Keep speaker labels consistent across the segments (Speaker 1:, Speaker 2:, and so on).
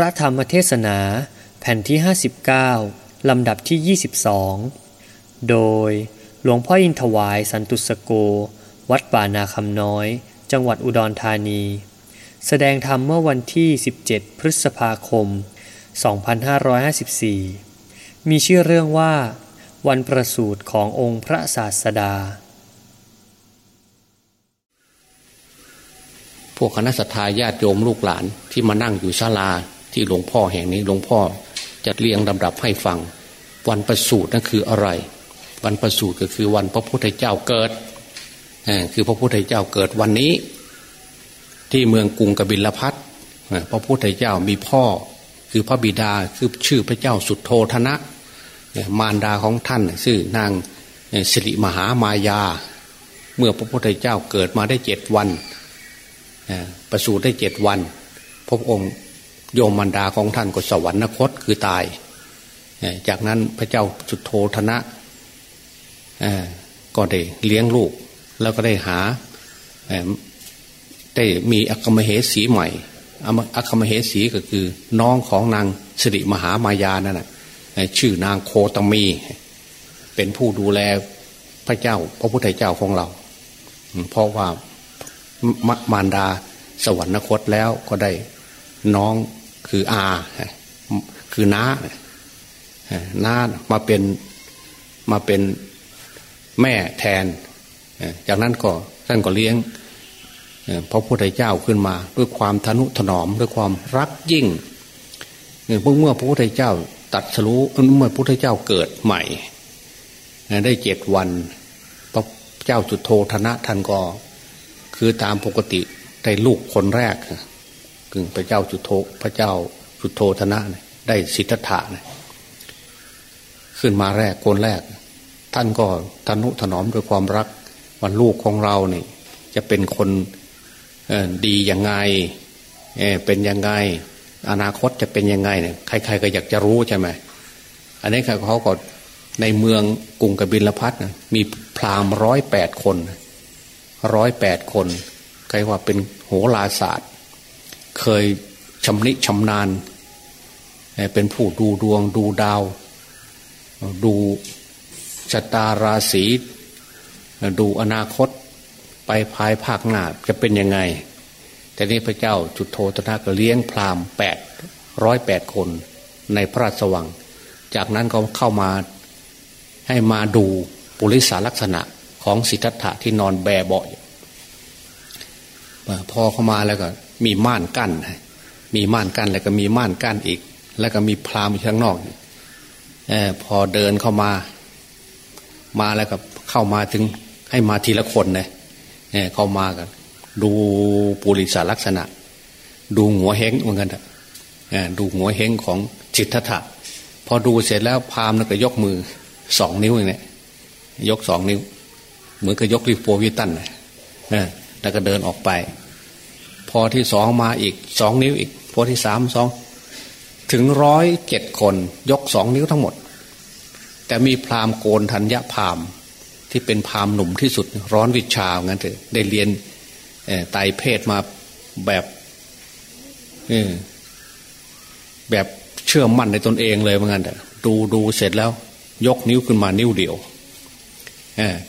Speaker 1: ระธรรมเทศนาแผ่นที่ 59 ลำดับที่ 22 โดยหลวงพ่ออินถวายสันตุสโก วัดป่านาคำน้อย จังหวัดอุดรธานี แสดงธรรมเมื่อวันที่ 17 พฤษภาคม 2554 มีชื่อเรื่องว่า วันประสูติขององค์พระศาสดา
Speaker 2: พวกคณะสัตยาญาติโยมลูกหลานที่มานั่งอยู่ศาลา ที่หลวงพ่อแห่งนี้หลวงพ่อจะเรียงลำดับให้ฟัง วันประสูตินั่นคืออะไร วันประสูติก็คือวันพระพุทธเจ้าเกิดคือพระพุทธเจ้าเกิดวันนี้ ที่เมืองกรุงกบิลพัทพระพุทธเจ้ามีพ่อคือพระบิดาคือชื่อพระเจ้าสุดโทธนะ มารดาของท่านชื่อนางสิริมหามายา เมื่อพระพุทธเจ้าเกิดมาได้เจ็ดวันประสูติได้เจ็ดวัน พระองค์ โยมมารดาของท่านก็สวรรคตคือตาย จากนั้นพระเจ้าสุดโทธนะก็ได้เลี้ยงลูก แล้วก็ได้หาได้มีอัคมเหสีใหม่อัคมเหสีก็คือน้องของนางสิริมหามายานั่นแหะชื่อนางโคตมี เป็นผู้ดูแลพระเจ้า พระพุทธเจ้าของเรา เพราะว่ามมารดาสวรรคตแล้วก็ได้น้อง คืออาคือน้าน้ามาเป็นมาเป็นแม่แทน จากนั้นก็ท่านก็เลี้ยงพระพุทธเจ้าขึ้นมา ด้วยความทนุถนอมด้วยความรักยิ่งเมื่อพระพุทธเจ้าตัดสรู้เมื่อพระพุทธเจ้าเกิดใหม่ ได้เจ็ดวัน พระเจ้าจุดโทธนะท่านก็ คือตามปกติได้ลูกคนแรก คือพระเจ้าจุโทพระเจ้าจุโทธนะได้สิทธัตถะขึ้นมาแรกคนแรก ท่านก็ทนุถนอมด้วยความรักวันลูกของเราเนี่ยจะเป็นคนดียังไงเป็นยังไง อนาคตจะเป็นยังไงเนี่ยใคร ๆ ก็อยากจะรู้ใช่ไหมอันนี้เขาก็ในเมืองกรุงกบิลพัทมีพราหมณ์ร้อยแปดคนร้อยแปดคนใครว่าเป็นโหราศาสตร์ เคยชำนิชำนาญเป็นผู้ดูดวงดูดาว ดูชะตาราศีดูอนาคตไปภายภาคหน้าจะเป็นยังไง แต่นี้พระเจ้าจุดโทตนะก็เลี้ยงพราหมณ์แปดร้อยแปดคนในพระราชวัง จากนั้นก็เข้ามาให้มาดูปุริสาลักษณะของสิทธัตถะที่นอนแบเบาะพอเข้ามาแล้วก็ มีม่านกั้น มีม่านกั้นแล้วก็มีม่านกั้นอีก แล้วก็มีพรามข้างนอกอพอเดินเข้ามา มาแล้วก็เข้ามาถึงให้มาทีละคนเลยเข้ามากันดูปุริสาลักษณะ ดูหัวเฮงเหมือนกันดูหัวเฮงของจิตทัตพอดูเสร็จแล้วพามก็ยกมือสองนิ้วอย่างนี้ยกสองนิ้ว เหมือนกับยกรีโฟวิตันนะแล้วก็เดินออกไป พอที่สองมาอีกสองนิ้วอีก พอที่สามสองถึงร้อยเจ็ดคนยกสองนิ้วทั้งหมด แต่มีพราหมณ์โกนธัญญาพราหมณ์ที่เป็นพราหมณ์หนุ่มที่สุดร้อนวิชางั้นเถอะได้เรียนไตเพศมาแบบแบบเชื่อมั่นในตนเองเลยเหมือนกันแต่ดูดูเสร็จแล้ว ยกนิ้วขึ้นมานิ้วเดียว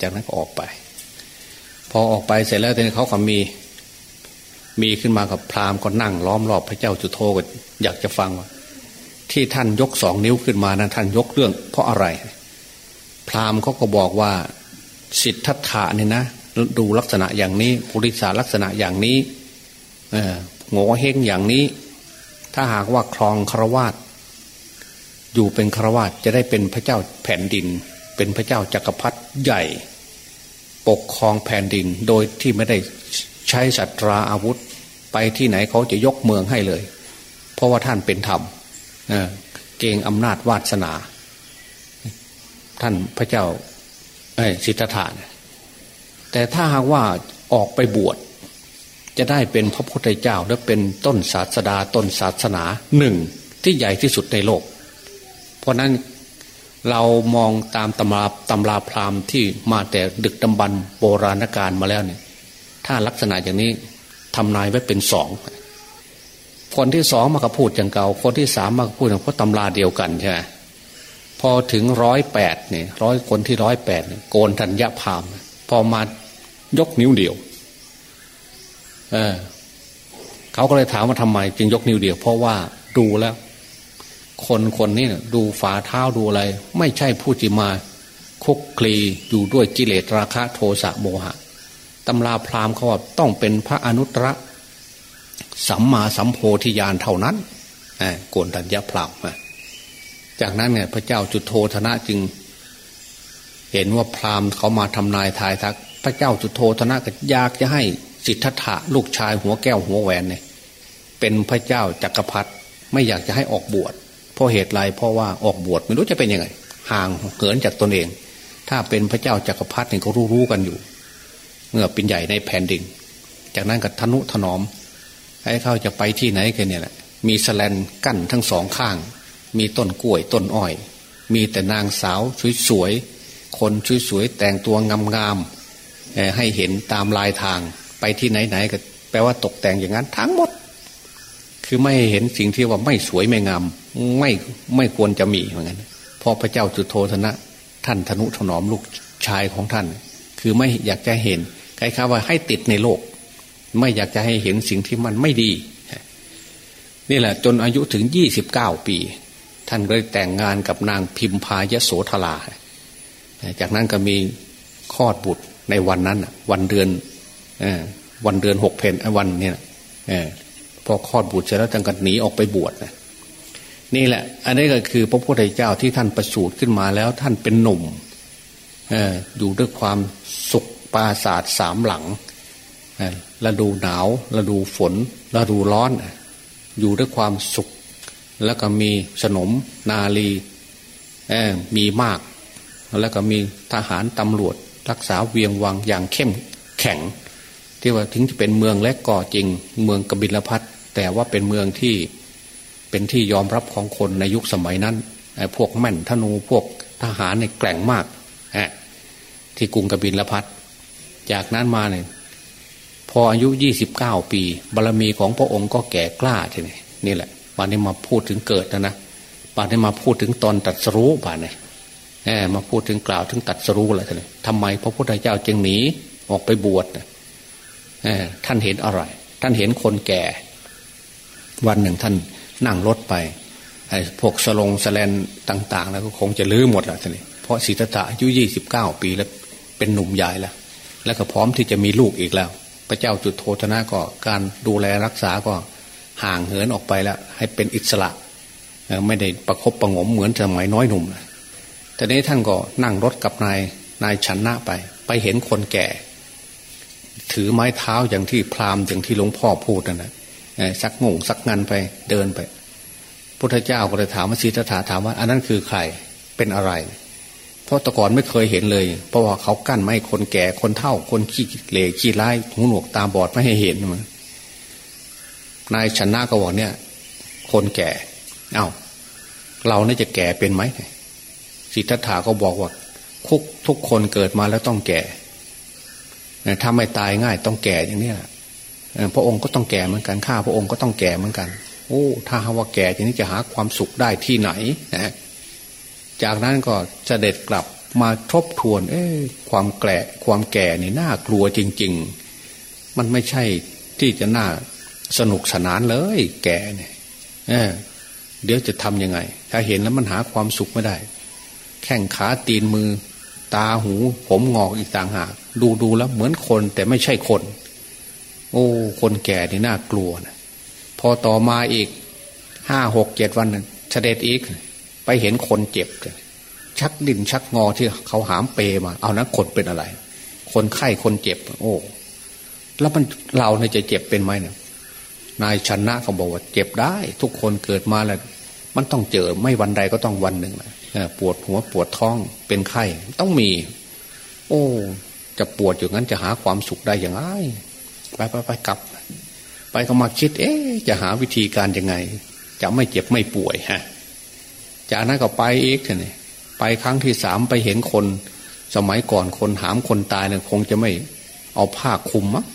Speaker 2: จากนั้นก็ออกไป พอออกไปเสร็จแล้วทีนี้เขาก็มี มีขึ้นมากับพราหมณ์ก็นั่งล้อมรอบพระเจ้าจุโธก็อยากจะฟังว่า ที่ท่านยกสองนิ้วขึ้นมานะท่านยกเรื่อง เพราะอะไร พราหมณ์เขาก็บอกว่าสิทธัตถะเนี่ยนะดูลักษณะอย่างนี้ปุริสาลักษณะอย่างนี้โง่เฮงอย่างนี้ ถ้าหากว่าครองครวาตอยู่เป็นครวาตจะได้เป็นพระเจ้าแผ่นดิน เป็นพระเจ้าจากักรพรรดิใหญ่ ปกครองแผ่นดินโดยที่ไม่ได้ใช้สัตราอาวุธ ไปที่ไหนเขาจะยกเมืองให้เลย เพราะว่าท่านเป็นธรรมเก่งอำนาจวาสนา ท่านพระเจ้าสิทธัตถะแต่ถ้าหากว่าออกไปบวชจะได้เป็นพระพุทธเจ้าและเป็นต้นศาสดาต้นศาสนาหนึ่งที่ใหญ่ที่สุดในโลก เพราะนั้นเรามองตามตำราตำราพราหมณ์ที่มาแต่ดึกดำบรรโบราณกาลมาแล้วเนี่ย ถ้าลักษณะอย่างนี้ ทำนายไว้เป็นสองคนที่สองมาก็พูดอย่างเก่า คนที่สามมาก็พูดอย่างเพราะตำราเดียวกันใช่ไหมพอถึงร้อยแปดเนี่ยร้อยคนที่ร้อยแปดเนี่ยโกนธัญญาพาม พอมายกนิ้วเดียว เออเขาก็เลยถามว่าทำไม จึงยกนิ้วเดียว เพราะว่าดูแล้ว คนคนนี้นดูฝ่าเท้าดูอะไร ไม่ใช่ผู้จิมาคุกคลีอยู่ด้วยกิเลสราคะโทสะโมหะ ตำราพราหมณ์เขาว่าต้องเป็นพระอนุตตรสัมมาสัมโพธิญาณเท่านั้นโกนตัญญาพราหมณ์จากนั้นเนี่ยพระเจ้าจุดโทธนะจึง เห็นว่าพราหมณ์เขามาทำนายทายทัก พระเจ้าจุดโทธนะก็อยากจะให้สิทธัตถะลูกชายหัวแก้วหัวแหวนเนี่ยเป็นพระเจ้าจักรพรรดิไม่อยากจะให้ออกบวชเพราะเหตุไรเพราะว่าออกบวชไม่รู้จะเป็นยังไงห่างเหินจากตนเอง ถ้าเป็นพระเจ้าจักรพรรดิเนี่ยเขารู้ๆกันอยู่ เมื่อเป็นใหญ่ในแผ่นดิน จากนั้นก็ทนุถนอมให้เขาจะไปที่ไหนกันเนี่ยแหละมีสแลนกั้นทั้งสองข้าง มีต้นกล้วยต้นอ้อย มีแต่นางสาวสวยๆ คนสวยๆ แต่งตัวงามๆให้เห็นตามลายทางไปที่ไหนๆก็แปลว่าตกแต่งอย่างนั้นทั้งหมด คือไม่เห็นสิ่งที่ว่าไม่สวยไม่งาม ไม่ไม่ควรจะมีเหมือนกันพอพระเจ้าจุโธธนะ ท่านธนุถนอมลูกชายของท่าน คือไม่อยากจะเห็น คล้ายๆว่าให้ติดในโลก ไม่อยากจะให้เห็นสิ่งที่มันไม่ดี นี่แหละ จนอายุถึงยี่สิบเก้าปี ท่านเลยแต่งงานกับนางพิมพายโสธรา จากนั้นก็มีคลอดบุตรในวันนั้นวันเดือนวันเดือนหกเพนวันเนี่ยพอคลอดบุตรเสร็จแล้วจังกันหนีออกไปบวชนะนี่แหละ อันนี้ก็คือพระพุทธเจ้าที่ท่านประสูติขึ้นมาแล้วท่านเป็นหนุ่มอยู่ด้วยความ ปราศาสตร์สามหลังฤดูหนาวฤดูฝนฤดูร้อน อยู่ด้วยความสุข แล้วก็มีสนมนาลีมีมาก แล้วก็มีทหารตำรวจ รักษาเวียงวังอย่างเข้มแข็ง ที่ว่าถึงจะเป็นเมืองและก่อจริง เมืองกบิลพัทแต่ว่าเป็นเมืองที่เป็นที่ยอมรับของคนในยุคสมัยนั้นพวกแม่นธนูพวกทหารเนี่ยแกร่งมากที่กรุงกบิลพัท จากนั้นมาเนี่ยพออายุยี่สิบเก้าปีบารรมีของพระองค์ก็แก่กล้าทีนี้นี่แหละป่านนี้มาพูดถึงเกิดนะนะป่านนี้มาพูดถึงตอนตัดสรู้ป่านนี้แหมมาพูดถึงกล่าวถึงตัดสรู้อะไรทีนี้ทำไมพระพุทธเจ้าจึงหนีออกไปบวชเอท่านเห็นอะไร ท่านเห็นคนแก่ วันหนึ่งท่านนั่งรถไปไอ้พวกสลงสแลนต่าง ๆ แล้วก็คงจะลื้อหมดและทีนี้เพราะสิทธะอายุยี่สิบเก้าปีแล้วเป็นหนุ่มใหญ่แล้ว แล้วก็พร้อมที่จะมีลูกอีกแล้ว พระเจ้าจุดโทธนะก็การดูแลรักษาก็ห่างเหินออกไปแล้ว ให้เป็นอิสระไม่ได้ประครบประงมเหมือนสมัยน้อยหนุ่มแต่นี้ท่านก็นั่งรถกับนายนายชันนะไป ไปเห็นคนแก่ ถือไม้เท้าอย่างที่พราหมณ์อย่างที่หลวงพ่อพูดนั่นแหละสักงงสักงันไปเดินไปพุทธเจ้าก็เลยถามว่าสีตถาถามว่า อันนั้นคือใครเป็นอะไร เพราะตะก่อนไม่เคยเห็นเลย เพราะว่าเขากั้นไม่ให้คนแก่คนเฒ่า คนขี้เหล่ขี้ร้ายหูหนวกตาบอดไม่ให้เห็นมันนายชนะก็บอกเนี่ย คนแก่ เอา้า เราเนี่ยจะแก่เป็นไหมสิทธัตถาก็บอกว่าคุกทุกคนเกิดมาแล้วต้องแก่ถ้าไม่ตายง่ายต้องแก่อย่างนี้แหละพระองค์ก็ต้องแก่เหมือนกันข้าพระองค์ก็ต้องแก่เหมือนกัน โอ้ ถ้าหาว่าแก่อย่างนี้จะหาความสุขได้ที่ไหนนะ จากนั้นก็เสด็จกลับมาทบทวน เอ้ความแก่ความแก่นี่น่ากลัวจริง ๆ มันไม่ใช่ที่จะน่าสนุกสนานเลย แก่เนี่ยเเดี๋ยวจะทำยังไง ถ้าเห็นแล้วมันหาความสุขไม่ได้ แข้งขาตีนมือ ตาหู ผมงอกอีกต่างหาก ดูดูแล้วเหมือนคนแต่ไม่ใช่คน โอ้ คนแก่นี่น่ากลัวนะพอต่อมาอีกห้าหกเจ็ดวันเสด็จอีก ไปเห็นคนเจ็บ ชักดินชักงอที่เขาหามเปมา เอานะคนเป็นอะไร คนไข้คนเจ็บ โอ้ แล้วมันเราเนี่ยจะเจ็บเป็นไหมเนี่ยนายชนะเขาบอกว่าเจ็บได้ ทุกคนเกิดมาแล้วมันต้องเจอไม่วันใดก็ต้องวันหนึ่งนะปวดหัวปวดท้องเป็นไข้ ต้องมี โอ้ จะปวดอย่างนั้นจะหาความสุขได้อย่างไรไปไปไปกลับ ไปก็มาคิด เอ๊จะหาวิธีการยังไง จะไม่เจ็บไม่ป่วยฮะ จากนั้นก็ไปอีกเนี่ยไปครั้งที่สามไปเห็นคน สมัยก่อนคนหามคนตายเนี่ยคงจะไม่เอาผ้าคลุมมั้ง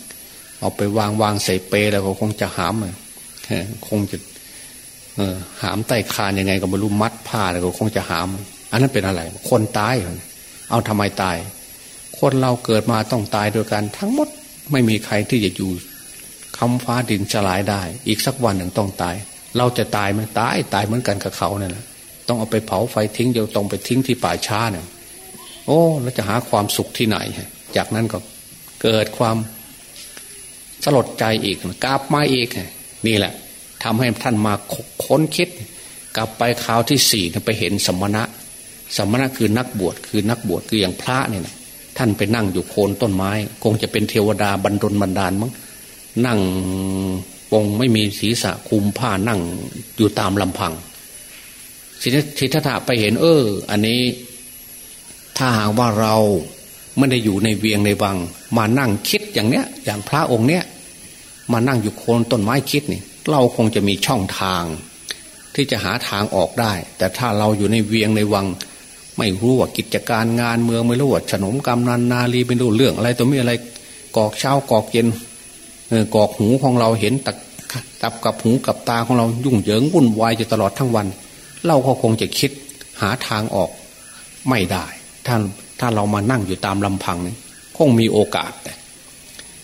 Speaker 2: เอาไปวางวางใส่เปแล้วก็คงจะหามคงจะหามใต้คานยังไงก็ไม่รู้มัดผ้าแล้วก็คงจะหาม อันนั้นเป็นอะไร คนตาย เอาทำไมตาย คนเราเกิดมาต้องตายโดยการทั้งหมดไม่มีใครที่จะอยู่คำฟ้าดินสลายได้ อีกสักวันหนึ่งต้องตาย เราจะตายไหมตายตายเหมือนกันกับเขาเนี่ยนะ ต้องเอาไปเผาไฟทิ้งเดียวตรงไปทิ้งที่ป่าช้าเนี่ยโอ้แล้วจะหาความสุขที่ไหน จากนั้นก็เกิดความสลดใจอีกกลับมาอีกนี่แหละทำให้ท่านมาค้นคิด กลับไปคราวที่สี่ไปเห็นสมณะ สมณะคือนักบวชคือนักบวชคืออย่างพระเนี่ยนะท่านไปนั่งอยู่โคนต้นไม้ คงจะเป็นเทวดาบรรดลบันดาลมั้งนั่งปงไม่มีศีรษะคุมผ้านั่งอยู่ตามลำพัง สิทธัตถะไปเห็น เออ อันนี้ ถ้าหากว่าเราไม่ได้อยู่ในเวียงในวัง มานั่งคิดอย่างเนี้ย อย่างพระองค์เนี้ยมานั่งอยู่โคนต้นไม้คิดนี่ เราคงจะมีช่องทาง ที่จะหาทางออกได้ แต่ถ้าเราอยู่ในเวียงในวัง ไม่รู้ว่ากิจการงานเมืองไม่รู้ว่าฉนมกรรมนันนาลีไม่รู้เรื่องอะไรตัวมีอะไรกอกเช้ากอกเย็นกอกหูของเราเห็นตักตับกับหูกับตาของเรายุ่งเหยิงวุ่นวายอยู่ตลอดทั้งวัน เราก็คงจะคิดหาทางออกไม่ได้ถ้าถ้าเรามานั่งอยู่ตามลำพังนี่คงมีโอกาส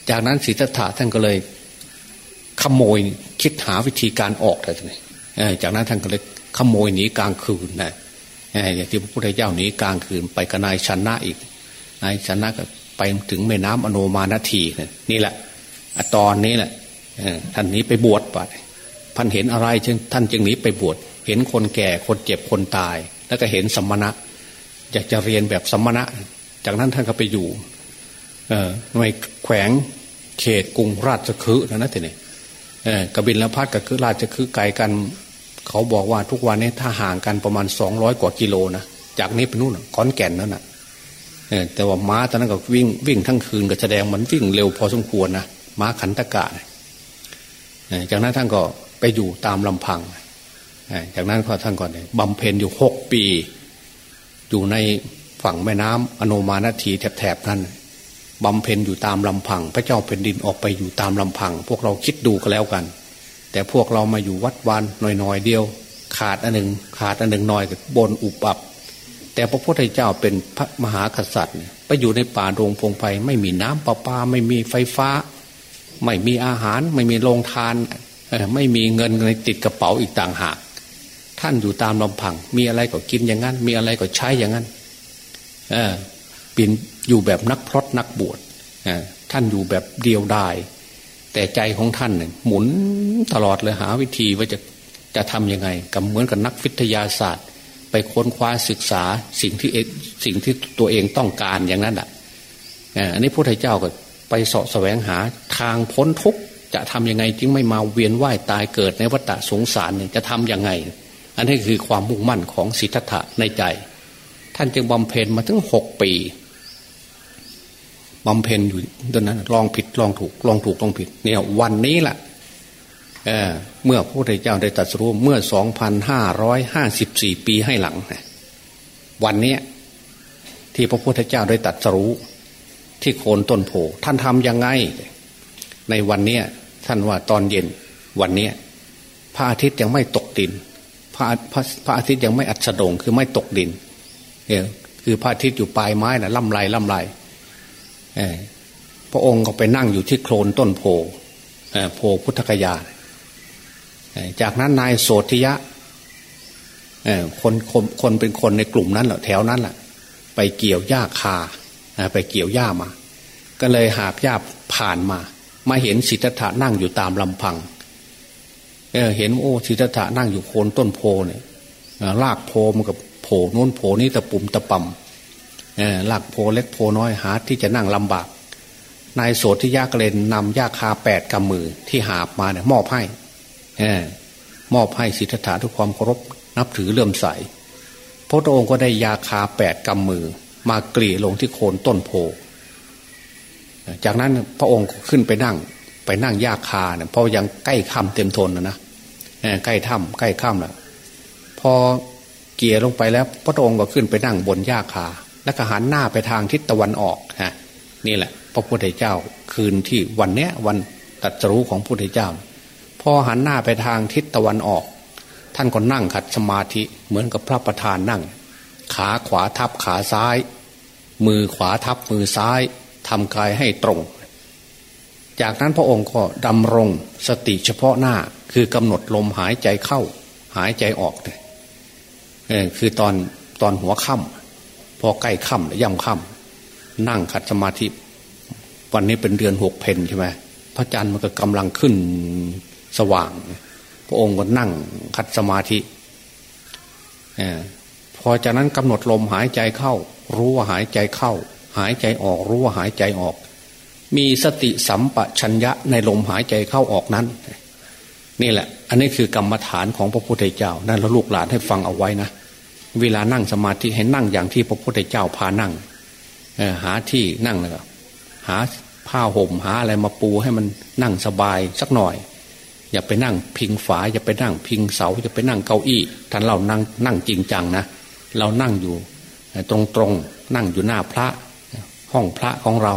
Speaker 2: จากนั้นสิทธัตถะท่านก็เลยขโมยคิดหาวิธีการออกเลยจากนั้นท่านก็เลยขโมยหนีกลางคืนนะอย่างที่พระพุทธเจ้าหนีกลางคืนไปกับนายชนะอีกนายชนะก็ไปถึงแม่น้ำอโนมานาทีนี่แหละตอนนี้แหละท่านนี้ไปบวชไป ท่านเห็นอะไรจึงท่านจึงหนีไปบวชเห็นคนแก่คนเจ็บคนตาย แล้วก็เห็นสมณะ อยากจะเรียนแบบสมณะ จากนั้นท่านก็ไปอยู่ในแขวงเขตกรุงราชคฤห์นะนะทีนี้กบินละพัดกับคือราชคฤห์ไกลกัน เขาบอกว่าทุกวันนี้ถ้าห่างกันประมาณสองร้อยกว่ากิโลนะจากนี้ไปนู่นขอนแก่นนั่นนะแต่ว่าม้าตอนนั้นก็วิ่งวิ่งทั้งคืนก็แสดงมันวิ่งเร็วพอสมควรนะม้าขันตะกะจากนั้นท่านก็ ไปอยู่ตามลำพัง จากนั้นก็ท่านก่อนบำเพ็ญอยู่หกปี อยู่ในฝั่งแม่น้ำอโนมานทีแถบๆนั้นบำเพ็ญอยู่ตามลำพัง พระเจ้าแผ่นดินออกไปอยู่ตามลำพัง พวกเราคิดดูก็แล้วกัน แต่พวกเรามาอยู่วัดวานหน่อยๆเดียว ขาดอันหนึ่งขาดอันหนึ่งหน่อยกับนอุปับแต่พระพุทธเจ้าเป็นพระมหากษัตริย์ไปอยู่ในป่าโรงพงไพไม่มีน้ำประปา ไม่มีไฟฟ้า ไม่มีอาหาร ไม่มีโรงทาน ไม่มีเงินในติดกระเป๋าอีกต่างหาก ท่านอยู่ตามลำพัง มีอะไรก็กินอย่างนั้น มีอะไรก็ใช้อย่างนั้นปินอยู่แบบนักพรตนักบวชท่านอยู่แบบเดียวดาย แต่ใจของท่านเนี่ยหมุนตลอดเลยหาวิธีว่าจะจะทำยังไงกับเหมือนกับนักวิทยาศาสตร์ ไปค้นคว้าศึกษาสิ่งที่สิ่งที่ตัวเองต้องการอย่างนั้นอะอันนี้พระพุทธเจ้าก็ไปเสาะแสวงหาทางพ้นทุกข์ จะทำยังไงจึงไม่มาเวียนว่ายตายเกิดในวัฏสงสารเนี่ยจะทำยังไง อันนี้คือความมุ่งมั่นของสิทธัตถะในใจ ท่านจึงบำเพ็ญมาถึงหกปีบำเพ็ญอยู่ตอนนั้นลองผิดลองถูกลองถูกลองผิด เนี่ยวันนี้แหละเเมื่อพระพุทธเจ้าได้ตรัสรู้เมื่อสองพันห้าร้อยห้าสิบสี่ปีให้หลัง วันนี้ที่พระพุทธเจ้าได้ตรัสรู้ที่โคนต้นโพท่านทำยังไง ในวันเนี้ย ท่านว่าตอนเย็นวันนี้พระอาทิตย์ยังไม่ตกดินพระพระพระอาทิตย์ยังไม่อัสดงคือไม่ตกดินเนี่ยคือพระอาทิตย์อยู่ปลายไม้นะ่ะล่ำไรล่ำไรพระองค์ก็ไปนั่งอยู่ที่โคลนต้นโพโพพุทธกยา จากนั้นนายโสธิยะคนคนคนเป็นคนในกลุ่มนั้นแหละแถวนั้นแหละไปเกี่ยวหญ้าคาไปเกี่ยวหญ้ามา ก็เลยหาบหญ้าผ่านมา มาเห็นสิทธัตถะนั่งอยู่ตามลำพังเเห็นโอ้สิทธัตถะนั่งอยู่โคนต้นโพเนี่ยลากโพมันกับโผน้นโผนี้ตะปุ่มตะปำลากโพเล็กโพน้อยหาที่จะนั่งลำบาก นายโสธิยากเลนนำยาคาแปดกำมือที่หาบมาเนี่ยมอบให้มอบให้สิทธัตถะทุกความเคารพนับถือเลื่อมใสพระองค์ก็ได้ยาคาแปดกำมือ มากรีลงที่โคนต้นโพ จากนั้นพระองค์ขึ้นไปนั่ง ไปนั่งยากคาเนี่ยพอยังใกล้ค่ำเต็มทนนะนะใกล้ถ้ำใกล้ค่ำแล้วพอเกี่ยลงไปแล้ว พระองค์ก็ขึ้นไปนั่งบนยาคา แล้วก็หันหน้าไปทางทิศตะวันออกฮะนี่แหละ พระพุทธเจ้าคืนที่วันเนี้ยวันตัดรู้ของพระพุทธเจ้า พอหันหน้าไปทางทิศตะวันออก ท่านก็นั่งขัดสมาธิเหมือนกับพระประธานนั่ง ขาขวาทับขาซ้าย มือขวาทับมือซ้าย ทำกายให้ตรง จากนั้นพระองค์ก็ดำรงสติเฉพาะหน้าคือกำหนดลมหายใจเข้า หายใจออกเนี่ยคือตอนตอนหัวค่ำพอใกล้ค่ำย่ำค่ำนั่งขัดสมาธิวันนี้เป็นเดือนหกเพนใช่ไหมพระจันทร์มันก็กำลังขึ้นสว่าง พระองค์ก็นั่งขัดสมาธิพอจากนั้นกำหนดลมหายใจเข้า รู้ว่าหายใจเข้า หายใจออกรู้ว่าหายใจออก มีสติสัมปชัญญะในลมหายใจเข้าออกนั้น นี่แหละ อันนี้คือกรรมฐานของพระพุทธเจ้า นั่นเราลูกหลานให้ฟังเอาไว้นะเวลานั่งสมาธิให้นั่งอย่างที่พระพุทธเจ้าพานั่งหาที่นั่งเลยหาผ้าห่มหาอะไรมาปูให้มันนั่งสบายสักหน่อย อย่าไปนั่งพิงฝา อย่าไปนั่งพิงเสา อย่าไปนั่งเก้าอี้ท่านเรานั่งนั่งจริงจังนะเรานั่งอยู่ตรงตรงนั่งอยู่หน้าพระ ห้องพระของเรา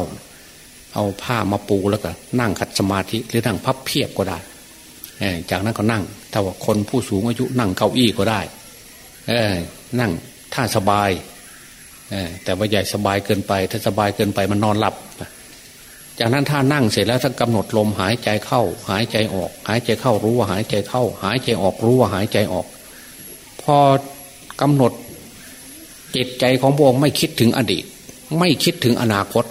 Speaker 2: เอาผ้ามาปูแล้วก็ นั่งขัดสมาธิหรือนั่งพับเพียบก็ได้จากนั้นก็นั่งถ้าว่าคนผู้สูงอายุนั่งเก้าอี้ก็ได้นั่งถ้าสบายแต่ว่าใหญ่สบายเกินไป ถ้าสบายเกินไปมันนอนหลับ จากนั้นถ้านั่งเสร็จแล้วถ้ากำหนดลมหายใจเข้า หายใจออก หายใจเข้ารู้ว่าหายใจเข้า หายใจออกรู้ว่าหายใจออก พอกำหนดจิตใจของพระองไม่คิดถึงอดีต ไม่คิดถึงอนาคต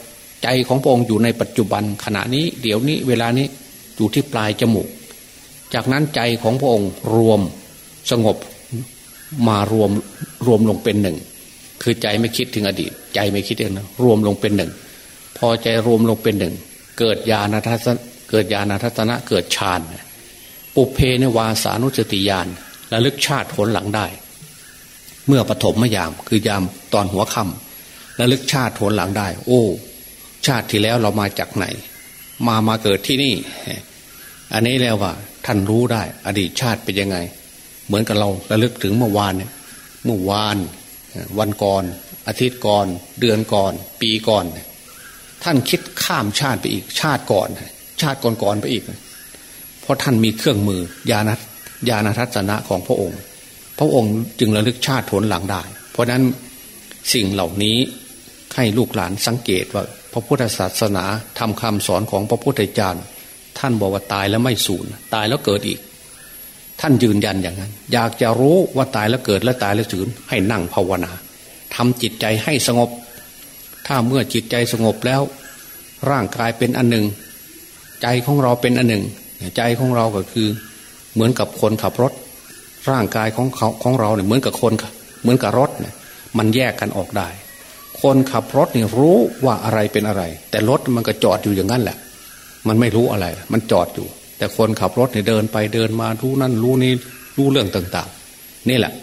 Speaker 2: ใจของพระองค์อยู่ในปัจจุบันขณะนี้เดี๋ยวนี้เวลานี้อยู่ที่ปลายจมูก จากนั้นใจของพระองค์รวมสงบมารวมรวมลงเป็นหนึ่ง คือใจไม่คิดถึงอดีต ใจไม่คิดเองนะรวมลงเป็นหนึ่ง พอใจรวมลงเป็นหนึ่ง เกิดญาณทัศนเกิดญาณทัศนะเกิดฌานปุเพนวาสานุสติญาณระลึกชาติผลหลังได้ เมื่อปฐมมยามคือยามตอนหัวค่ำ ระลึกชาติผลหลังได้ โอ้ ชาติที่แล้วเรามาจากไหน มามาเกิดที่นี่ อันนี้แล้วว่า ท่านรู้ได้ อดีตชาติเป็นยังไง เหมือนกับเราระลึกถึงเมื่อวานเนี่ยเมื่อวานวันก่อน อาทิตย์ก่อน เดือนก่อน ปีก่อน ท่านคิดข้ามชาติไปอีก ชาติก่อน ชาติก่อนๆไปอีก เพราะท่านมีเครื่องมือยานัยาณทัศนะของพระองค์ พระองค์จึงระลึกชาติผลหลังได้ เพราะนั้นสิ่งเหล่านี้ ให้ลูกหลานสังเกตว่าพระพุทธศาสนาทำคำสอนของพระพุทธเจ้าท่านบอกว่าตายแล้วไม่สูญตายแล้วเกิดอีก ท่านยืนยันอย่างนั้น อยากจะรู้ว่าตายแล้วเกิดและตายแล้วสูญให้นั่งภาวนาทำจิตใจให้สงบ ถ้าเมื่อจิตใจสงบแล้ว ร่างกายเป็นอันหนึ่ง ใจของเราเป็นอันหนึ่ง ใจของเราก็คือ เหมือนกับคนขับรถ ร่างกายของเขาของเราเนี่ยเหมือนกับคนเหมือนกับรถเนี่ยมันแยกกันออกได้ คนขับรถเนี่ยรู้ว่าอะไรเป็นอะไร แต่รถมันก็จอดอยู่อย่างนั้นแหละ มันไม่รู้อะไร มันจอดอยู่ แต่คนขับรถเนี่ยเดินไปเดินมารู้นั่นรู้นี้รู้เรื่องต่าง ๆ นี่แหละ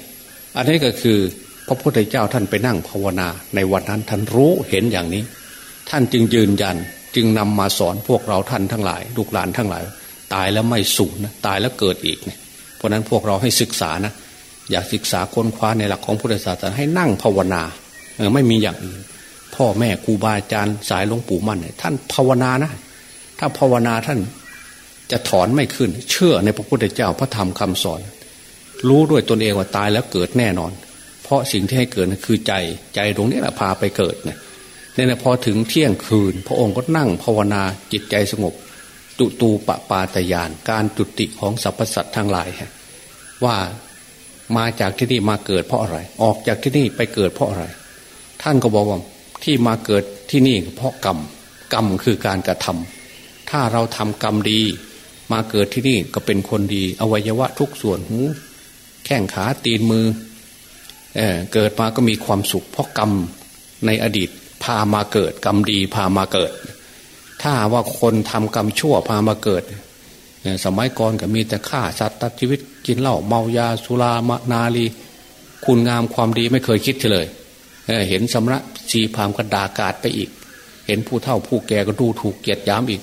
Speaker 2: อันนี้ก็คือพระพุทธเจ้าท่านไปนั่งภาวนา ในวันนั้นท่านรู้เห็นอย่างนี้ ท่านจึงยืนยันจึงนำมาสอนพวกเราท่านทั้งหลาย ลูกหลานทั้งหลาย ตายแล้วไม่สูญนะตายแล้วเกิดอีกเนี่ยเพราะนั้นพวกเราให้ศึกษานะอยากศึกษาค้นคว้าในหลักของพุทธศาสนาให้นั่งภาวนา ไม่มีอย่างอื่นพ่อแม่ครูบาอาจารย์สายหลวงปู่มั่นเนี่ยท่านภาวนานะถ้าภาวนาท่านจะถอนไม่ขึ้น เชื่อในพระพุทธเจ้าพระธรรมคำสอน รู้ด้วยตนเองว่าตายแล้วเกิดแน่นอน เพราะสิ่งที่ให้เกิดคือใจใจตรงนี้แหละพาไปเกิดเนี่ยเนี่ยพอถึงเที่ยงคืน พระองค์ก็นั่งภาวนาจิตใจสงบตุตูปปาตยาน การจุติของสรรพสัตว์ทั้งหลายว่ามาจากที่นี่มาเกิดเพราะอะไร ออกจากที่นี่ไปเกิดเพราะอะไร ท่านก็บอกว่าที่มาเกิดที่นี่เพราะกรรมกรรมคือการกระทำถ้าเราทำกรรมดี มาเกิดที่นี่ก็เป็นคนดี อวัยวะทุกส่วนหูแข้งขาตีนมือเเกิดมาก็มีความสุข เพราะกรรมในอดีตพามาเกิด กรรมดีพามาเกิด ถ้าว่าคนทำกรรมชั่วพามาเกิดสมัยก่อนก็มีแต่ฆ่าสัตว์ตัดชีวิตกินเหล้าเมายาสุรามนาลี คุณงามความดีไม่เคยคิดเลย เห็นสำระชีพามก็ด่ากาดไปอีก เห็นผู้เฒ่าผู้แก่ก็ดูถูกเกียดย้ำอีก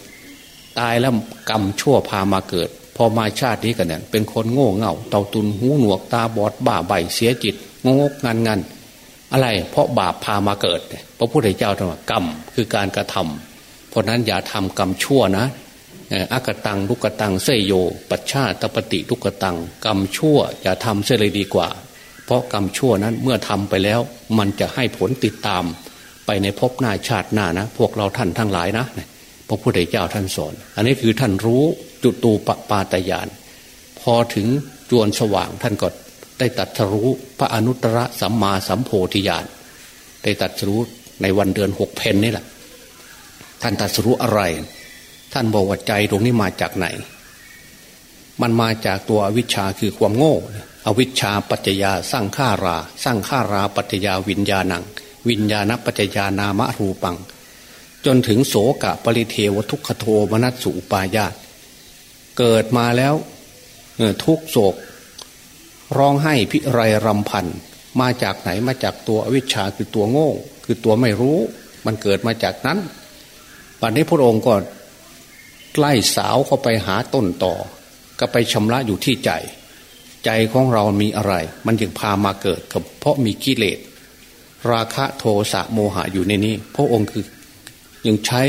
Speaker 2: ตายแล้วกรรมชั่วพามาเกิด พอมาชาตินี้กันเนี่ยเป็นคนโง่เง่า เต่าตุนหูหนวกตาบอดบ้าใบเสียจิตงงกงานงานอะไรเพราะบาปพามาเกิดพระพุทธเจ้าทำกรรมคือการกระทำเพราะนั้นอย่าทำกรรมชั่วนะอากตังลุกตังเสยโย ปัชชาตปฏิลุกตัง กรรมชั่วอย่าทำเสียเลยดีกว่า เพราะกรรมชั่วนั้นเมื่อทำไปแล้ว มันจะให้ผลติดตาม ไปในภพหน้าชาติหน้านะ พวกเราท่านทั้งหลายนะพระพุทธเจ้าท่านสอน อันนี้คือท่านรู้จุตูปปาตยาน พอถึงจวนสว่างท่านก็ได้ตัดรู้พระอนุตตรสัมมาสัมโพธิญาณได้ตัดรู้ในวันเดือนหกเพนนี่แหละ ท่านตัดรู้อะไร ท่านบอกว่าใจตรงนี้มาจากไหน มันมาจากตัววิชาคือความโง่ อวิชชาปัจจยาสร้างข้ารา สร้างข้าราปัจจยาวิญญาณัง วิญญาณปัจจยานามะรูปัง จนถึงโสกะปริเทวทุกขโทมนัสสุปายาตเกิดมาแล้วทุกโศก ร้องไห้พิไรรำพันมาจากไหนมาจากตัวอวิชชาคือตัวโง่ คือตัวไม่รู้ มันเกิดมาจากนั้นวันนี้พระองค์ก็ไล่สาวเข้าไปหาต้นต่อ ก็ไปชำระอยู่ที่ใจ ใจของเรามีอะไร มันจึงพามาเกิดกับเพราะมีกิเลส ราคะโทสะโมหะอยู่ในนี้ พระองค์คือยังใช้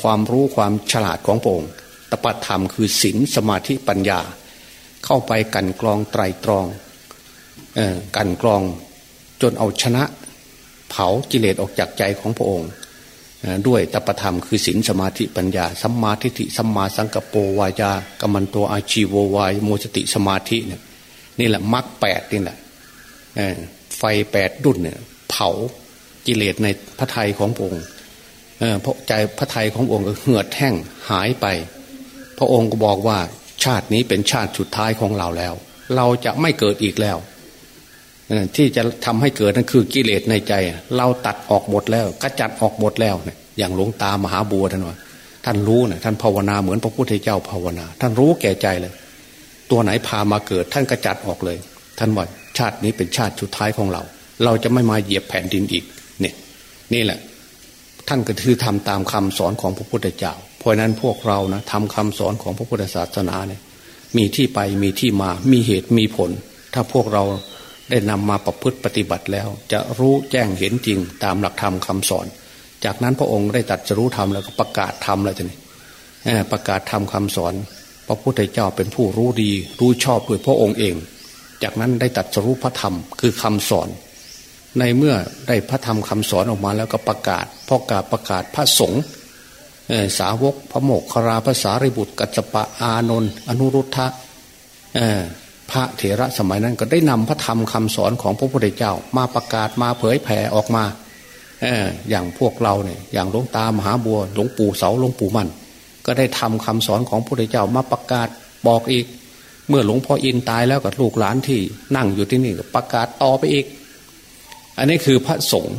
Speaker 2: ความรู้ความฉลาดของพระองค์ตปธรรมคือศีลสมาธิปัญญา เข้าไปกันกรองไตรตรองออกันกรองจนเอาชนะเผากิเลสออกจากใจของพระองค์ ด้วยตปธรรมคือศีลสมาธิปัญญาสัมมาทิฏฐิสัมมาสังกปรวายากรรมันตัวอาชีววายโมสติสมาธิเนี่ย นี่แหละมรรคแปดนี่แหละไฟแปดดุนเนี่ยเผากิเลสในพระไทยของพระองค์เพราะใจพระไทยขององค์ก็เหือดแห้งหายไป พระองค์ก็บอกว่าชาตินี้เป็นชาติสุดท้ายของเราแล้ว เราจะไม่เกิดอีกแล้วที่จะทำให้เกิดนั่นคือกิเลสในใจ เราตัดออกหมดแล้วกระจัดออกหมดแล้วเนี่ยอย่างหลวงตามหาบัวท่านว่าท่านรู้นะท่านภาวนาเหมือนพระพุทธเจ้าภาวนา ท่านรู้แก่ใจเลย ตัวไหนพามาเกิด ท่านกระจัดออกเลย ท่านว่าชาตินี้เป็นชาติสุดท้ายของเรา เราจะไม่มาเหยียบแผ่นดินอีกเนี่ยนี่แหละ ท่านก็คือทำตามคำสอนของพระพุทธเจ้า เพราะนั้นพวกเรานะทำคำสอนของพระพุทธศาสนาเนี่ยมีที่ไปมีที่มามีเหตุมีผล ถ้าพวกเราได้นำมาประพฤติปฏิบัติแล้ว จะรู้แจ้งเห็นจริงตามหลักธรรมคาสอน จากนั้นพระองค์ได้ตัดจะรู้ธรรมแล้วก็ประกาศธรรมแล้วทีนี้ประกาศธรรมคาสอน พระพุทธเจ้าเป็นผู้รู้ดี รู้ชอบด้วยพระองค์เอง จากนั้นได้ตัดจะรู้พระธรรมคือคำสอน ในเมื่อได้พระธรรมคำสอนออกมาแล้วก็ประกาศพอกาประกาศพระสงฆ์สาวกพระโมกขราภาษาริบุตรกัจจปะอานนท์อนุรุทธะพระเถระสมัยนั้นก็ได้นำพระธรรมคำสอนของพระพุทธเจ้า มาประกาศมาเผยแผ่ออกมาออย่างพวกเราเนี่ยอย่างหลวงตามหาบัวหลวงปู่เสาหลวงปู่มัน ก็ได้ทำคำสอนของพระพุทธเจ้ามาประกาศบอกอีก เมื่อหลวงพ่ออินตายแล้วกับลูกหลานที่นั่งอยู่ที่นี่ประกาศต่อไปอีก อันนี้คือพระสงฆ์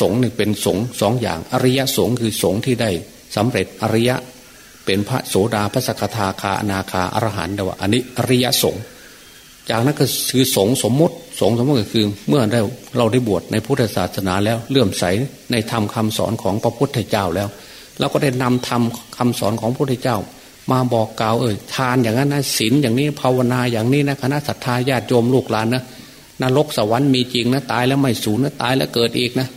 Speaker 2: สงฆ์นี่เป็นสงฆ์สองอย่าง อริยสงฆ์คือสงฆ์ที่ได้สำเร็จอริยะเป็นพระโสดาพระสกทาคาอนาคาอรหันต์แต่ว่าอันนี้อริยสงฆ์จากนั้นก็คือสงสมมติสงสมมติก็คือ เมื่อได้เราได้บวชในพุทธศาสนาแล้วเลื่อมใสในธรรมคาสอนของพระพุทธเจ้าแล้ว เราก็ได้นำธรรมคาสอนของพระพุทธเจ้า มาบอกกล่าวเออทานอย่างนั้นนะศีลอย่างนี้ภาวนาอย่างนี้นะคณะศรัทธาญาติโยมลูกหลานนะนรกสวรรค์มีจริงนะตายแล้วไม่สูญนะตายแล้วเกิดอีกนะ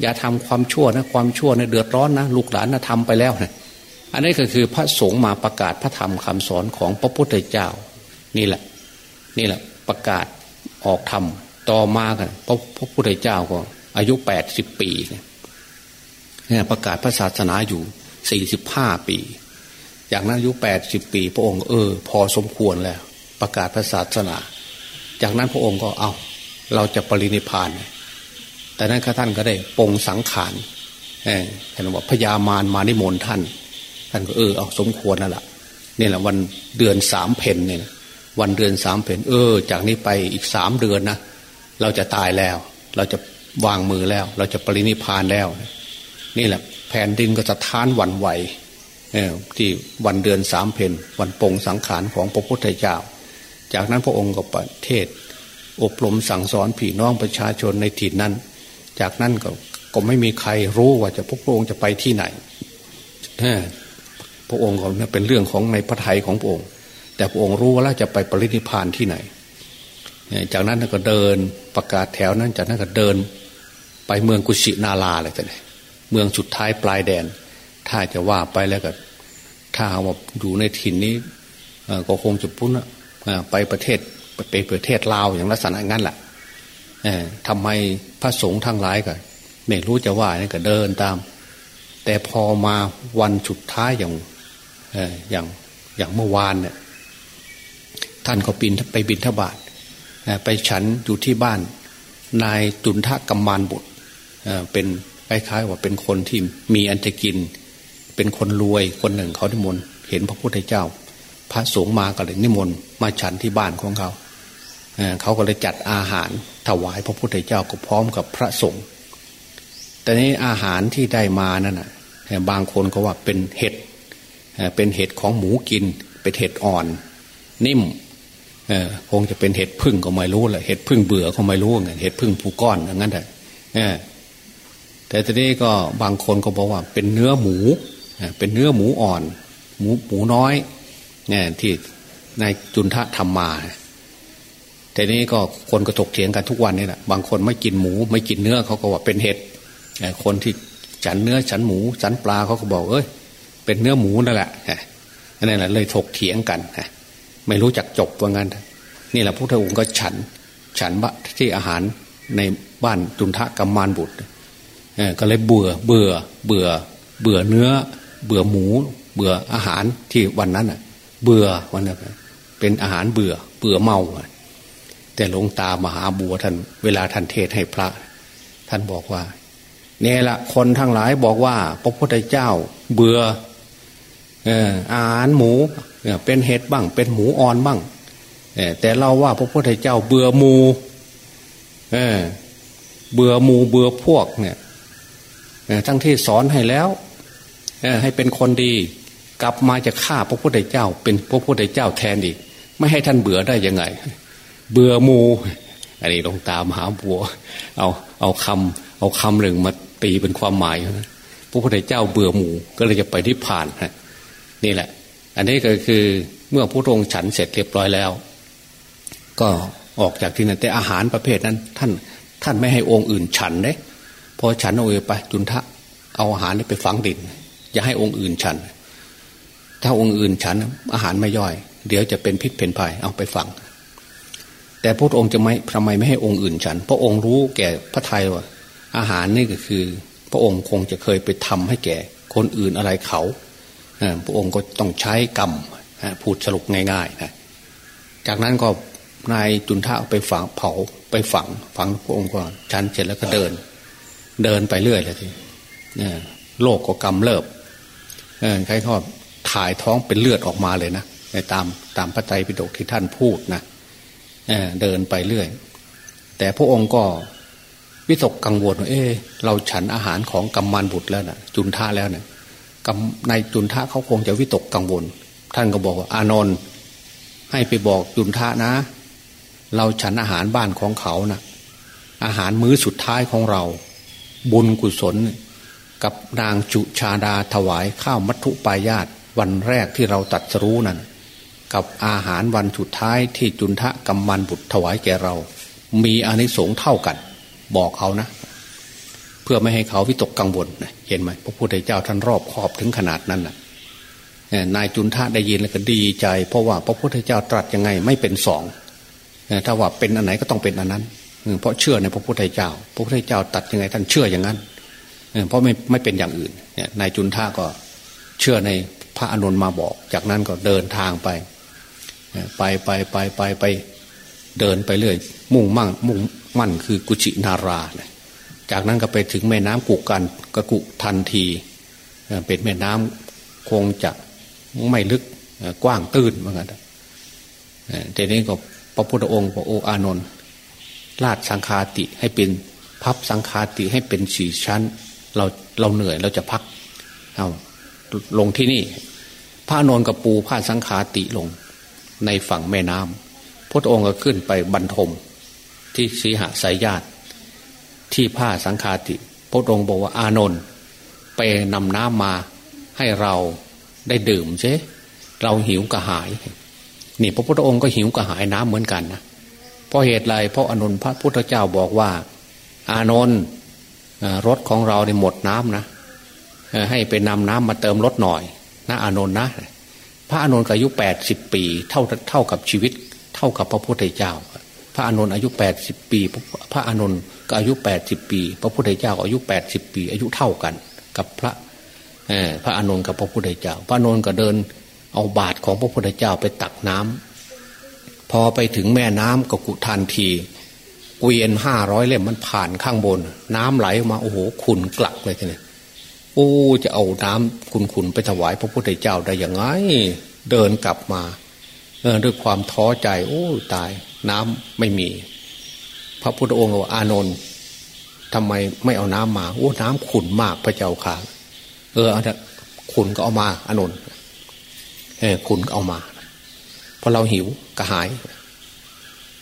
Speaker 2: อย่าทำความชั่วนะความชั่วเนะเดือดร้อนนะลูกหลานนะทำไปแล้วนะอันนี้ก็คือพระสงฆ์มาประกาศพระธรรมคำสอนของพระพุทธเจ้า นี่แหละ นี่แหละประกาศออกธรรมต่อมากันพระพระพุทธเจ้าก็อายุแปดสิบปีเนี่ย ประกาศพระศาสนาอยู่สี่สิบห้าปี จากนั้นอายุแปดสิบปี พระองค์เออ พอสมควรแล้ว ประกาศพระศาสนา จากนั้นพระองค์ก็เอา เราจะปรินิพาน แต่นั้นข้าท่านก็ได้ปงสังขารเห็นว่าพญามารมานิมนต์ท่าน ท่านก็เออเอาสมควรนั่นแหละนี่แหละวันเดือนสามเพนเนี่ยวันเดือนสามเพนเออ จากนี้ไปอีกสามเดือนนะเราจะตายแล้ว เราจะวางมือแล้ว เราจะปรินิพานแล้ว นี่แหละแผ่นดินก็จะท้านวันไหวที่วันเดือนสามเพนวันปงสังขารของพระพุทธเจ้า จากนั้นพระองค์ก็ประเทศ อบรมสั่งสอนผีน้องประชาชนในถิ่นนั้น จากนั้นก็ก็ไม่มีใครรู้ว่าจะพระองค์จะไปที่ไหนพระองค์ก็เป็นเรื่องของในพระทัยของพระองค์ แต่พระองค์รู้ว่าจะไปปรินิพานที่ไหน จากนั้นก็เดินประกาศแถวนั้นจากนั้นก็เดินไปเมืองกุชินาลาเลยแต่เเมืองสุดท้ายปลายแดน ถ้าจะว่าไปแล้วก็ ถ้าว่าอยู่ในถิ่นนี้ก็คงจะพุ่นไปประเทศไปประเทศลาวอย่างลักษณะงั้นแหละทำไมพระสงฆ์ทั้งหลายก็ไม่รู้จะว่านี่ก็เดินตาม แต่พอมาวันสุดท้ายอย่างอย่างอย่างเมื่อวานเนี่ยท่านก็ปินไปบินทบาทไปฉันอยู่ที่บ้าน นายจุนทะกัมมานบุตรเป็น คล้ายๆว่าเป็นคนที่มีอันจะกิน เป็นคนรวยคนหนึ่งเขาที่มนเห็นพระพุทธเจ้า พระสงฆ์มาก็เลยนิมนต์มาฉันที่บ้านของเขาเขาก็เลยจัดอาหารถวายพระพุทธเจ้าก็พร้อมกับพระสงฆ์แต่นี้อาหารที่ได้มานั่นนะบางคนก็ว่าเป็นเห็ดเป็นเห็ดของหมูกิน เป็นเห็ดอ่อน นิ่มคงจะเป็นเห็ดพึ่งก็ไม่รู้แหละเห็ดพึ่งเบื่อก็ไม่รู้ไงเห็ดพึ่งผูก้อนอย่างนั้นแหละ แต่ทีนี้ก็บางคนก็บอกว่าเป็นเนื้อหมู เป็นเนื้อหมูอ่อน หมูหมูน้อยเนี่ยที่นายจุนทะทำมาแต่นี้ก็คนก็ถกเถียงกันทุกวันนี่แหละบางคนไม่กินหมู ไม่กินเนื้อเขาก็ว่าเป็นเห็ดคนที่ฉันเนื้อฉันหมูฉันปลาเขาก็บอกเอ้ยเป็นเนื้อหมูนั่นแหละนั่นแหละเลยถกเถียงกันไม่รู้จักจบว่างั้นนี่แหละพระองค์ก็ฉัน ฉันบะที่อาหารในบ้านจุนทะกัมมานบุตร ก็เลยเบื่อเบื่อเบื่อ เบื่อเนื้อ เบื่อหมู เบื่ออาหารที่วันนั้นอะ เบื่อวันนั้นเป็นอาหารเบื่อ เบื่อเมาแต่หลวงตามหาบัวท่านเวลาท่านเทศให้พระ ท่านบอกว่าเนี่ยละคนทั้งหลายบอกว่า พระพุทธเจ้า เบื่ออาหารหมูเป็นเห็ดบ้าง เป็นหมูอ่อนบ้างแต่เราว่าพระพุทธเจ้าเบื่อหมูเบื่อหมูเบื่อพวกเนี่ย ทั้งที่สอนให้แล้วให้เป็นคนดี กลับมาจะฆ่าพระพุทธเจ้า เป็นพระพุทธเจ้าแทนอีก ไม่ให้ท่านเบื่อได้ยังไง เบื่อมูอันนี้ลงตามหาบัว เอาเอาคำเอาคำหนึ่งมาตีเป็นความหมายนะพระพุทธเจ้าเบื่อหมูก็เลยจะไปที่ผ่านนี่แหละ อันนี้ก็คือเมื่อพระองค์ฉันเสร็จเรียบร้อยแล้ว ก็ออกจากที่นั่นแต่อาหารประเภทนั้น ท่านท่านไม่ให้องค์อื่นฉันเด้ พอฉันเอาไปจุนทะเอาอาหารนี้ไปฝังดิน อย่าให้องค์อื่นฉัน ถ้าองค์อื่นฉัน อาหารไม่ย่อย เดี๋ยวจะเป็นพิษเป็นภัยเอาไปฝัง แต่พระองค์จะไม่ทำไมไม่ให้องค์อื่นฉัน พระองค์รู้แก่พระไทยว่า อาหารนี่ก็คือ พระองค์คงจะเคยไปทำให้แก่ คนอื่นอะไรเขาพระองค์ก็ต้องใช้กรรมพูดสรุปง่ายๆนะจากนั้นก็นายจุนทะไปฝังเผาไปฝังฝังพระองค์ก็ชันเสร็จแล้วก็เดิน เดินไปเรื่อยเลยทีโลกก็กำเริบใครทอถ่ายท้องเป็นเลือดออกมาเลยนะในตามตามพระไตรปิฎกที่ท่านพูดนะเเดินไปเรื่อย แต่พระองค์ก็วิตกกังวลว่าเออเราฉันอาหารของกัมมันบุตรแล้วนะจุนท่าแล้วเนะี่ยในจุนท่าเขาคงจะวิตกกังวล ท่านก็บอกว่าอานนท์ให้ไปบอกจุนท่านะ เราฉันอาหารบ้านของเขานะอาหารมื้อสุดท้ายของเรา บุญกุศล กับนางจุชาดาถวายข้าวมัทุปายาตวันแรกที่เราตัดสรู้นั่นกับอาหารวันสุดท้ายที่จุนทะกำมันบุตรถวายแก่เรา มีอานิสงส์เท่ากัน บอกเขานะ เพื่อไม่ให้เขาวิตกกังวลเห็นไหมพระพุทธเจ้าท่านรอบขอบถึงขนาดนั้นนะนายจุนทะได้ยินแล้วก็ดีใจ เพราะว่าพระพุทธเจ้าตรัสยังไงไม่เป็นสองถ้าว่าเป็นอันไหนก็ต้องเป็นอันนั้น เพราะเชื่อในพระพุทธเจ้า พระพุทธเจ้าตัดยังไงท่านเชื่ออย่างนั้นเพราะไม่ไม่เป็นอย่างอื่นเนี่ยนายจุนท่าก็เชื่อในพระอนุนมาบอก จากนั้นก็เดินทางไป ไปไปไปไปไปเดินไปเรื่อย มุ่งมั่งมุ่งมั่นคือกุชินารา จากนั้นก็ไปถึงแม่น้ำกุกันกะกุทันทีเป็นแม่น้ำคงจะไม่ลึกกว้างตื้นเหมือนกันแต่นี้ก็พระพุทธองค์พระโออานนท์ ลาดสังคาติให้เป็นพับสังคาติให้เป็นสี่ชั้น เราเราเหนื่อยเราจะพักเอาลงที่นี่ พระนนกับปูผ้าสังคาติลง ในฝั่งแม่น้ำพระองค์ก็ขึ้นไปบรรทม ที่สีหสายญาติ ที่ผ้าสังคาติพระองค์บอกว่าอานนท์ไปนำน้ำมาให้เราได้ดื่มใช่เราหิวกระหาย นี่พระพุทธองค์ก็หิวกระหายน้ำเหมือนกันนะ เพราะเหตุไรเพราะอนุนพระพุทธเจ้าบอกว่า อานนท์รถของเราในหมดน้ำนะให้ไปนำน้ำมาเติมรถหน่อยนะอานนท์นะ พระอานนท์อายุแปดสิบปี เท่าเท่ากับชีวิต เท่ากับพระพุทธเจ้า พระอานนท์อายุแปดสิบปี พระอานนท์ก็อายุแปดสิบปี พระพุทธเจ้าอายุแปดสิบปี อายุเท่ากันกับพระพระอานนท์กับพระพุทธเจ้า พระอานนท์ก็เดินเอาบาตรของพระพุทธเจ้าไปตักน้ำ พอไปถึงแม่น้ำก็กุทันทีเกวียนห้าร้อยเล่มมันผ่านข้างบน น้ำไหลมาโอ้โหขุนกลักเลยทีนี้โอ้จะเอาน้ำขุนๆไปถวายพระพุทธเจ้าได้ยังไง เดินกลับมาด้วยความท้อใจ โอ้ตายน้ำไม่มี พระพุทธองค์ว่าอานนท์ทำไมไม่เอาน้ำมา โอ้น้ำขุนมากพระเจ้าค่ะ เออเอาขุนก็เอามาอานนท์เอขุนก็เอามา พอเราหิวกระหาย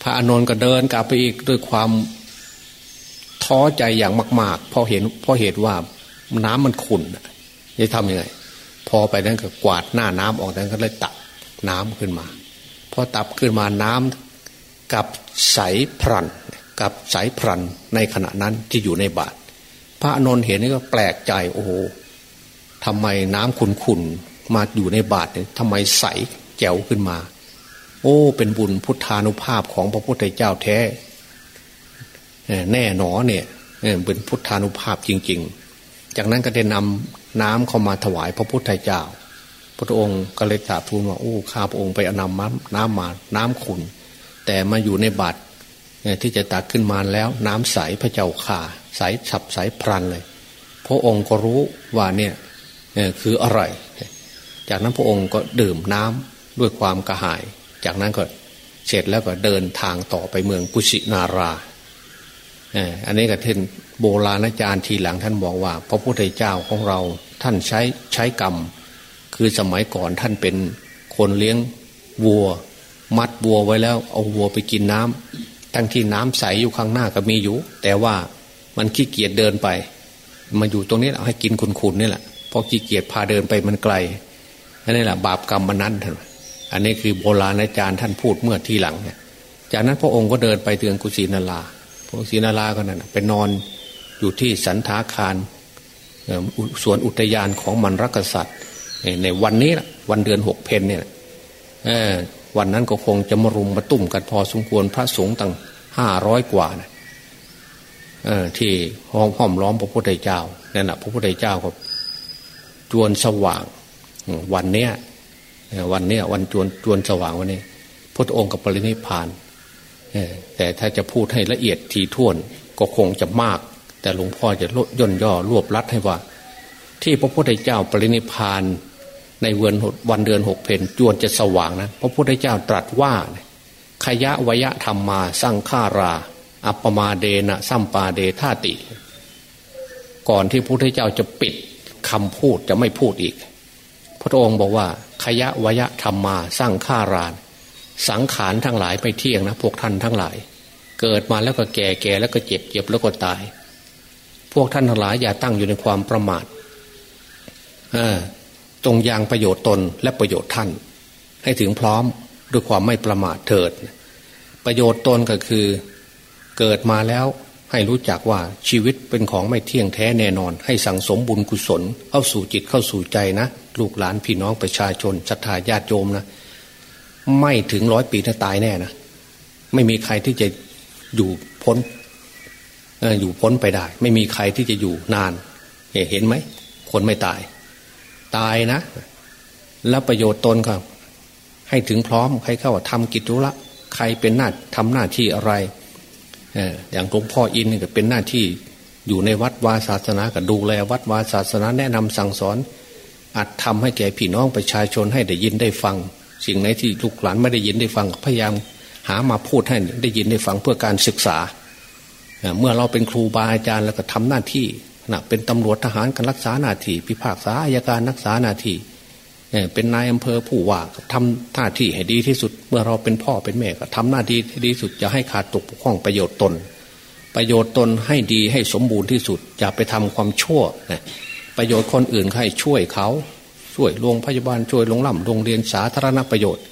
Speaker 2: พระอานนท์ก็เดินกลับไปอีกด้วยความท้อใจอย่างมาก ๆพราะเห็นพราะเหตุว่าน้ำมันขุ่นจะทำยังไง พอไปนั้นก็กวาดหน้าน้ำออกนั้นก็เลยตักน้ำขึ้นมาพอตับขึ้นมาน้ำกับใสพรันกับใสพรันในขณะนั้นที่อยู่ในบาทพระอนนท์เห็นนี่ก็แปลกใจโอ้โหทำไมน้ำขุ่นๆมาอยู่ในบาทเนี่ยทำไมใสแจ๋วขึ้นมา โอ้ เป็นบุญพุทธานุภาพของพระพุทธเจ้าแท้แน่หนอเนี่ยเป็นพุทธานุภาพจริง ๆ จากนั้นก็ได้นำน้ำเข้ามาถวายพระพุทธเจ้า พระองค์ก็เลยกราบทูลว่าโอ้ข้าพระองค์ไปอนำน้ำมาน้ำขุนแต่มาอยู่ในบาตรที่จะตักขึ้นมาแล้ว น้ำใสพระเจ้าข่าใสฉับใสพรันเลย พระองค์ก็รู้ว่าเนี่ยคืออะไร จากนั้นพระองค์ก็ดื่มน้ำด้วยความกระหาย จากนั้นก็เสร็จแล้วก็เดินทางต่อไปเมืองกุชินาราอันนี้ก็ท่านโบราณอาจารย์ทีหลังท่านบอกว่า พระพุทธเจ้าของเราท่านใช้ใช้กรรม คือสมัยก่อนท่านเป็นคนเลี้ยงวัว มัดวัวไว้แล้วเอาวัวไปกินน้ำทั้งที่น้ำใสอยู่ข้างหน้าก็มีอยู่ แต่ว่ามันขี้เกียจเดินไป มาอยู่ตรงนี้เอาให้กินคุณๆนี่แหละพราะขี้เกียจพาเดินไปมันไกลอันนี้แหละบาปกรรมมันนั้นท่าน อันนี้คือโบราณอาจารย์ท่านพูดเมื่อทีหลังเนี่ยจากนั้นพระองค์ก็เดินไปเตือนกุศินาราพระศินาราก็นั่นไปนอนอยู่ที่สันทาคารสวนอุทยานของมันรักษัตริย์ในวันนี้วันเดือนหกเพนเนี่ยวันนั้นก็คงจะมารุมมาตุ่มกันพอสมควรพระสงฆ์ตั้งห้าร้อยกว่านะที่ห้องห้อมล้อมพระพุทธเจ้านั่นแหะพระพุทธเจ้าก็จวนสว่าง วันเนี้ย วันเนี้ยวันจวนจวนสว่างวันนี้พระองค์กับปรินิพานแต่ถ้าจะพูดให้ละเอียดทีท่วนก็คงจะมาก แต่หลวงพ่อจะลดย่นย่อรวบรัดให้ว่า ที่พระพุทธเจ้าปรินิพานในวันวันเดือนหกเพนจวนจะสว่างนะพระพุทธเจ้าตรัสว่าขยะวยะธรรมมาสร้างฆารา อัปมาเดนะสัมปาเดธาติ ก่อนที่พระพุทธเจ้าจะปิดคำพูดจะไม่พูดอีก พระองค์บอกว่า ขยะวยะธรรมมาสร้างฆาราน สังขารทั้งหลายไม่เที่ยงนะ พวกท่านทั้งหลาย เกิดมาแล้วก็แก่แก่แล้วก็เจ็บเจ็บแล้วก็ตาย พวกท่านทั้งหลายอย่าตั้งอยู่ในความประมาทตรงยังประโยชน์ตนและประโยชน์ท่าน ให้ถึงพร้อมด้วยความไม่ประมาทเถิด ประโยชน์ตนก็คือ เกิดมาแล้วให้รู้จักว่าชีวิตเป็นของไม่เที่ยงแท้แน่นอน ให้สั่งสมบุญกุศลเข้าสู่จิตเข้าสู่ใจนะ ลูกหลานพี่น้องประชาชนศรัทธาญาติโยมนะไม่ถึงร้อยปีถ้าตายแน่นะไม่มีใครที่จะอยู่พ้นอยู่พ้นไปได้ ไม่มีใครที่จะอยู่นาน เห็นไหมคนไม่ตาย ตายนะ แล้วประโยชน์ตนครับ ให้ถึงพร้อมใครเข้าทำกิจธุระใครเป็นหน้าทำหน้าที่อะไรอย่างหลวงพ่ออินก็เป็นหน้าที่อยู่ในวัดวาศาสนาก็ดูแลวัดวาศาสนาแนะนำสั่งสอน อัดทำให้แก่พี่น้องประชาชนให้ได้ยินได้ฟัง สิ่งไหนที่ลูกหลานไม่ได้ยินได้ฟังพยายามหามาพูดให้ได้ยินได้ฟังเพื่อการศึกษา เมื่อเราเป็นครูบาอาจารย์แล้วก็ทำหน้าที่นะเป็นตำรวจทหารกันรักษาหน้าที่พิพากษาอายการรักษาหน้าที่เป็นนายอำเภอผู้ว่าทำหน้าที่ให้ดีที่สุด เมื่อเราเป็นพ่อเป็นแม่ก็ทำหน้าที่ให้ดีที่สุดจะให้ขาดตกปกข้องประโยชน์ตน ประโยชน์ตนให้ดีให้สมบูรณ์ที่สุดอย่าไปทำความชั่วนะ ประโยชน์คนอื่นให้ช่วยเขา ช่วยโรงพยาบาลช่วยโรงล่ำโรงเรียนสาธารณประโยชน์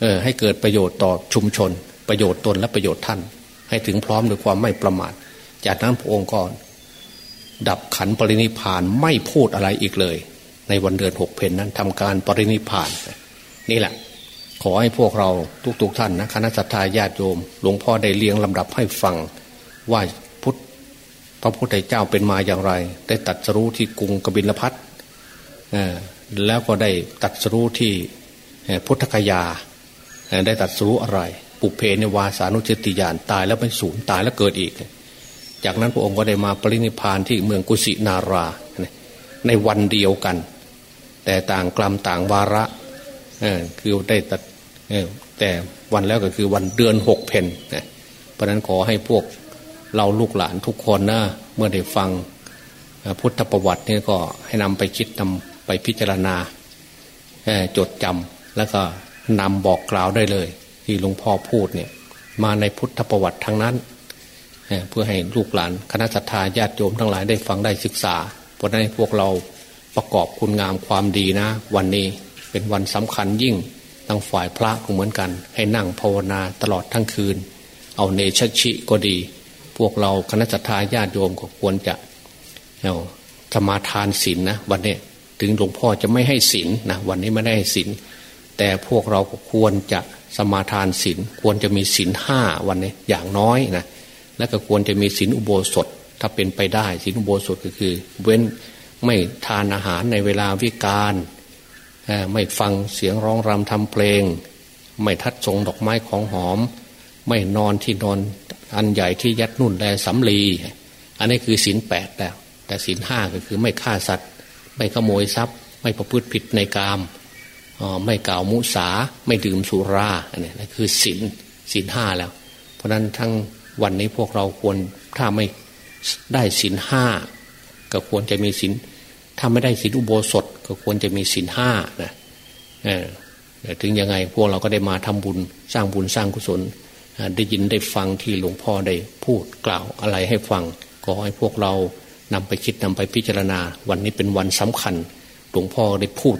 Speaker 2: เออให้เกิดประโยชน์ต่อชุมชน ประโยชน์ตนและประโยชน์ท่าน ให้ถึงพร้อมด้วยความไม่ประมาทจากนั้นพระองค์ก็ดับขันปรินิพานไม่พูดอะไรอีกเลย ในวันเดือนหกเพนนั้นทำการปรินิพานนี่แหละ ขอให้พวกเราทุกๆทท่านนะคณะสัตยาญาติโยมหลวงพ่อได้เลี้ยงลำดับให้ฟังว่า พระพุทธเจ้าเป็นมาอย่างไร ได้ตัดสรู้ที่กรุงกบิลพัทแล้วก็ได้ตัดสรู้ที่พุทธคยา ได้ตัดสรู้อะไร ปุเพในวาสานุจติยานตายแล้วไปสูญตายแล้วเกิดอีก จากนั้นพระองค์ก็ได้มาปรินิพานที่เมืองกุสินารา ในวันเดียวกัน แต่ต่างกลัมต่างวาระคือได้ตัดแต่วันแล้วก็คือวันเดือนหกเพนเพราะนั้นขอให้พวก เราลูกหลานทุกคนนะเมื่อได้ฟังพุทธประวัตินี่ก็ให้นำไปคิดนำไปพิจารณาจดจำแล้วก็นำบอกกล่าวได้เลย ที่หลวงพ่อพูดเนี่ยมาในพุทธประวัติทั้งนั้น เพื่อให้ลูกหลานคณะสัตยาญาติโยมทั้งหลายได้ฟังได้ศึกษา เพราะนั้นพวกเราประกอบคุณงามความดีนะ วันนี้เป็นวันสำคัญยิ่งทั้งฝ่ายพระก็เหมือนกัน ให้นั่งภาวนาตลอดทั้งคืน เอาเนชชิก็ดี พวกเราคณะทาญาติโยมก็ควรจะเอาธรรมาทานศีลนนะวันนี้ถึงหลวงพ่อจะไม่ให้ศีลนนะวันนี้ไม่ได้ให้ศีลแต่พวกเราก็ควรจะสมาทานศีลควรจะมีศีลห้าวันนี้อย่างน้อยนะและก็ควรจะมีศีลอุโบสถ ถ้าเป็นไปได้ศีลอุโบสถก็คือ เว้นไม่ทานอาหารในเวลาวิการไม่ฟังเสียงร้องรำทำเพลง ไม่ทัดทรงดอกไม้ของหอม ไม่นอนที่นอนอันใหญ่ที่ยัดนุ่นแลสำลีอันนี้คือศีลแปดแล้วแต่ศีลห้าก็คือไม่ฆ่าสัตว์ ไม่ขโมยทรัพย์ ไม่ประพฤติผิดในกามไม่กล่าวมุสาไม่ดื่มสุราอันนี้คือศีลศีลห้าแล้ว เพราะนั้นทั้งวันนี้พวกเราควรถ้าไม่ได้ศีลห้าก็ควรจะมีศีลถ้าไม่ได้ศีลอุโบสถ ก็ควรจะมีศีลห้านะถึงยังไงพวกเราก็ได้มาทำบุญสร้างบุญสร้างกุศล ได้ยินได้ฟังที่หลวงพ่อได้พูดกล่าวอะไรให้ฟัง ก็ให้พวกเรานำไปคิดนำไปพิจารณา วันนี้เป็นวันสำคัญ หลวงพ่อได้พูด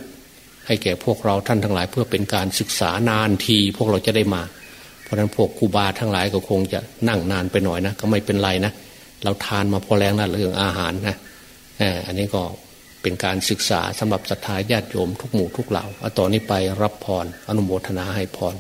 Speaker 2: ให้แก่พวกเราท่านทั้งหลาย เพื่อเป็นการศึกษานานทีพวกเราจะได้มา เพราะนั้นพวกครูบาทั้งหลายก็คงจะนั่งนานไปหน่อยนะ ก็ไม่เป็นไรนะ เราทานมาพอแรงนะเรื่องอาหารนะอันนี้ก็เป็นการศึกษาสำหรับศรัทธาญาติโยมทุกหมู่ทุกเหล่าอต่อนนี้ไปรับพรอนุโมทนาให้พร